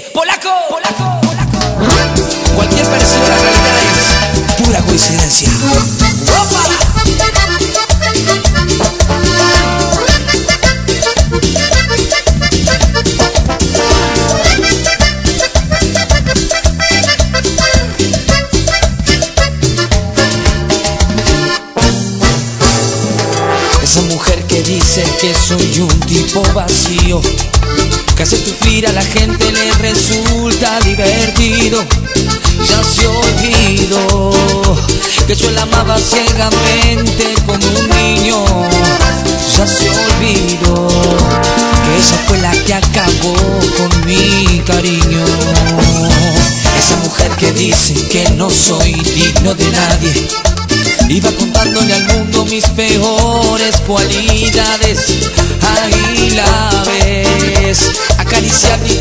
polaco, polaco, polaco. Cualquier parecido a la realidad es pura coincidencia. Esa mujer que dice que soy un tipo vacío Que hace sufrir a la gente le resulta divertido. Ya se olvidó Que yo la amaba ciegamente como un niño. Ya se olvidó Que ella fue la que acabó con mi cariño. Esa mujer que dice que no soy digno de nadie. Iba contándole al mundo mis peores cualidades. Ahí acariciada y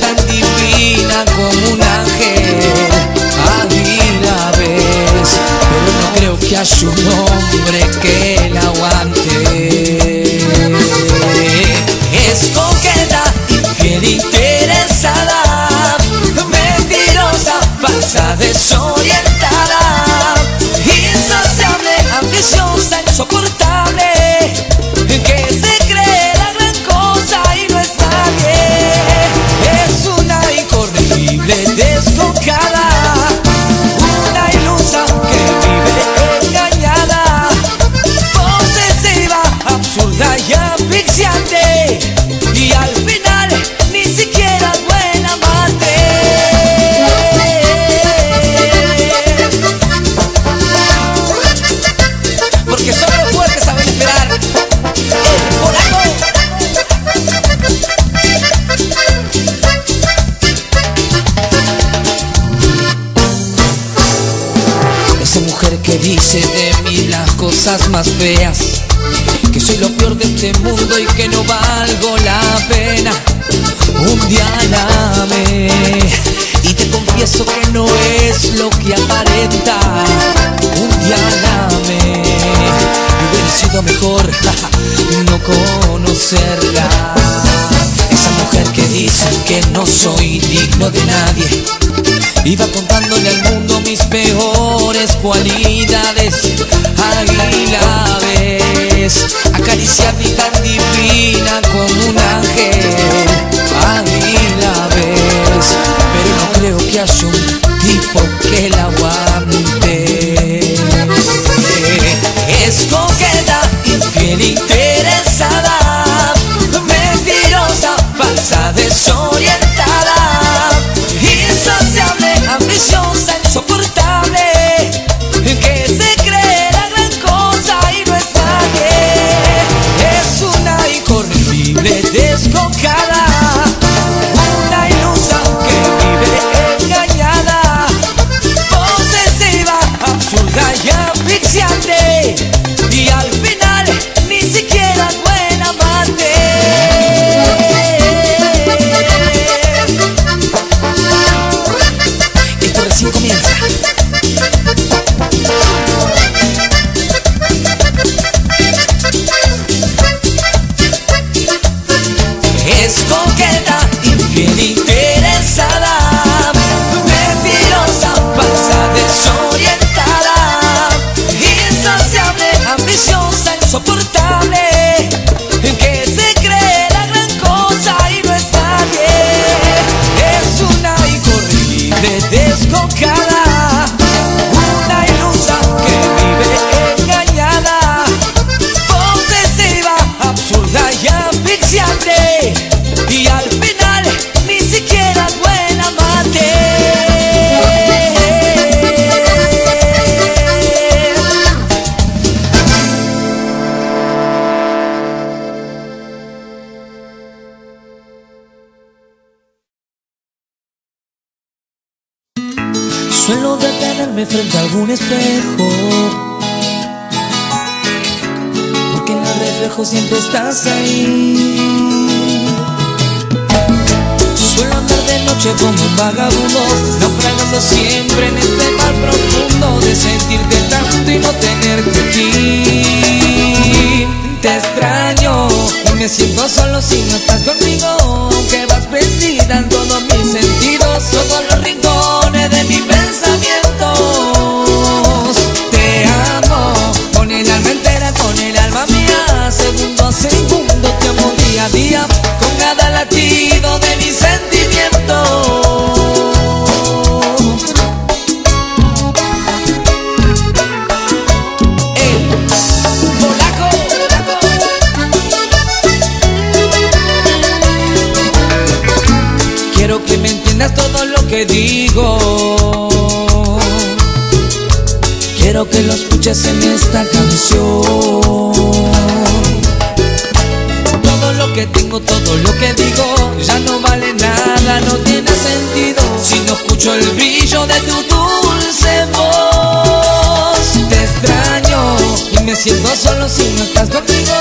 Esa mujer que dice de mí las cosas más feas. Que soy lo peor de este mundo y que no valgo la pena. Un día la amé. Y te confieso que no es lo que aparenta. Un día la amé. Hubiera sido mejor no conocerla. Esa mujer que dice que no soy digno de nadie. Iba contándole al mundo mis peores cualidades. Ahí la ves, acariciada y tan divina como un ángel. Ahí la ves, pero no creo que haya un tipo que la Suelo detenerme frente a algún espejo. Porque en el reflejo siempre estás ahí. Suelo andar de noche como un vagabundo Naufragando siempre en este mar profundo De sentirte tanto y no tenerte aquí Te extraño y me siento solo si no que digo. Quiero que lo escuches en esta canción. Todo lo que tengo, todo lo que digo, ya no vale nada, no tiene sentido. Si no escucho el brillo de tu dulce voz, te extraño y me siento solo si no estás conmigo.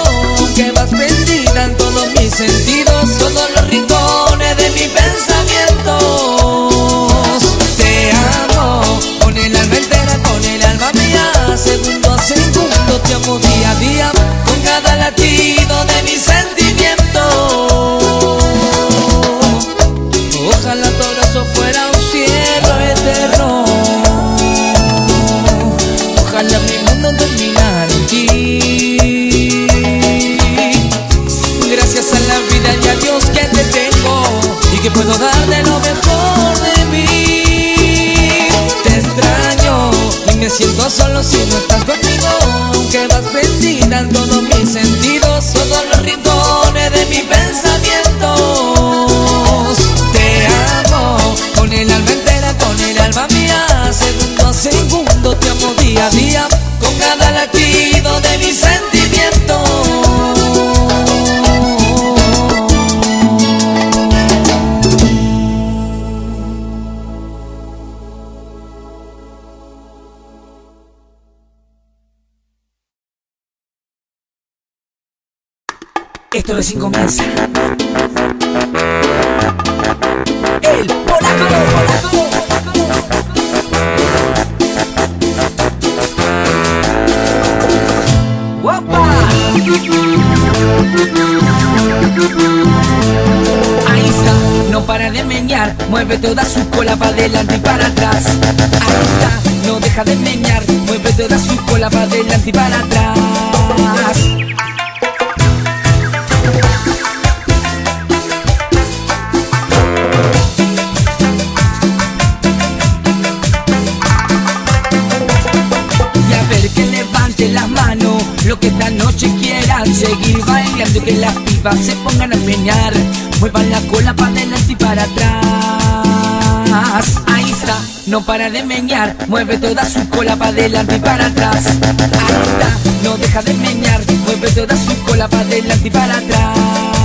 Que vas perdida en todos mis sentidos, todos los rincones de mi pensamiento. Solo si no estás conmigo Aunque vas perdida en todos mis sentidos Todos los rincones Esto de cinco meses. El polaco, polaco. Ahí está, no para de meñar, mueve toda su cola para adelante y para atrás. Ahí está, no deja de meñar, mueve toda su cola para adelante y para atrás. Se pongan a empeñar Muevan la cola para adelante y para atrás. Ahí está, no para de meñar Mueve toda su cola para adelante y para atrás. Ahí está, no deja de meñar Mueve toda su cola para adelante y para atrás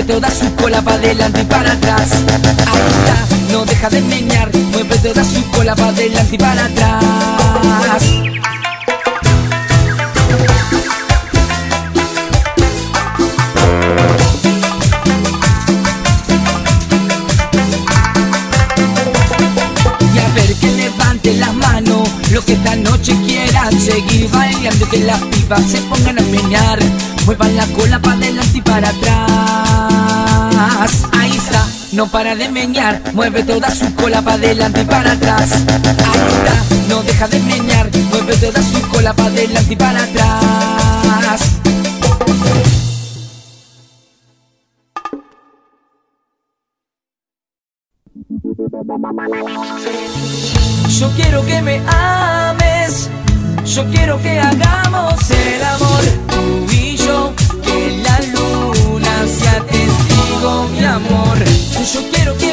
mueve toda su cola para adelante y para atrás. Ahí está, no deja de meñar, mueve toda su cola para adelante y para atrás. Y a ver que levante las manos, lo que esta noche quieran seguir bailando que las pibas se pongan a meñar Muevan la cola para adelante y para atrás Ahí está, no para de meñar. Mueve toda su cola para adelante y para atrás. Ahí está, no deja de meñar. Mueve toda su cola para adelante y para atrás. Yo quiero que me ames, yo quiero que hagamos el amor. Si yo quiero que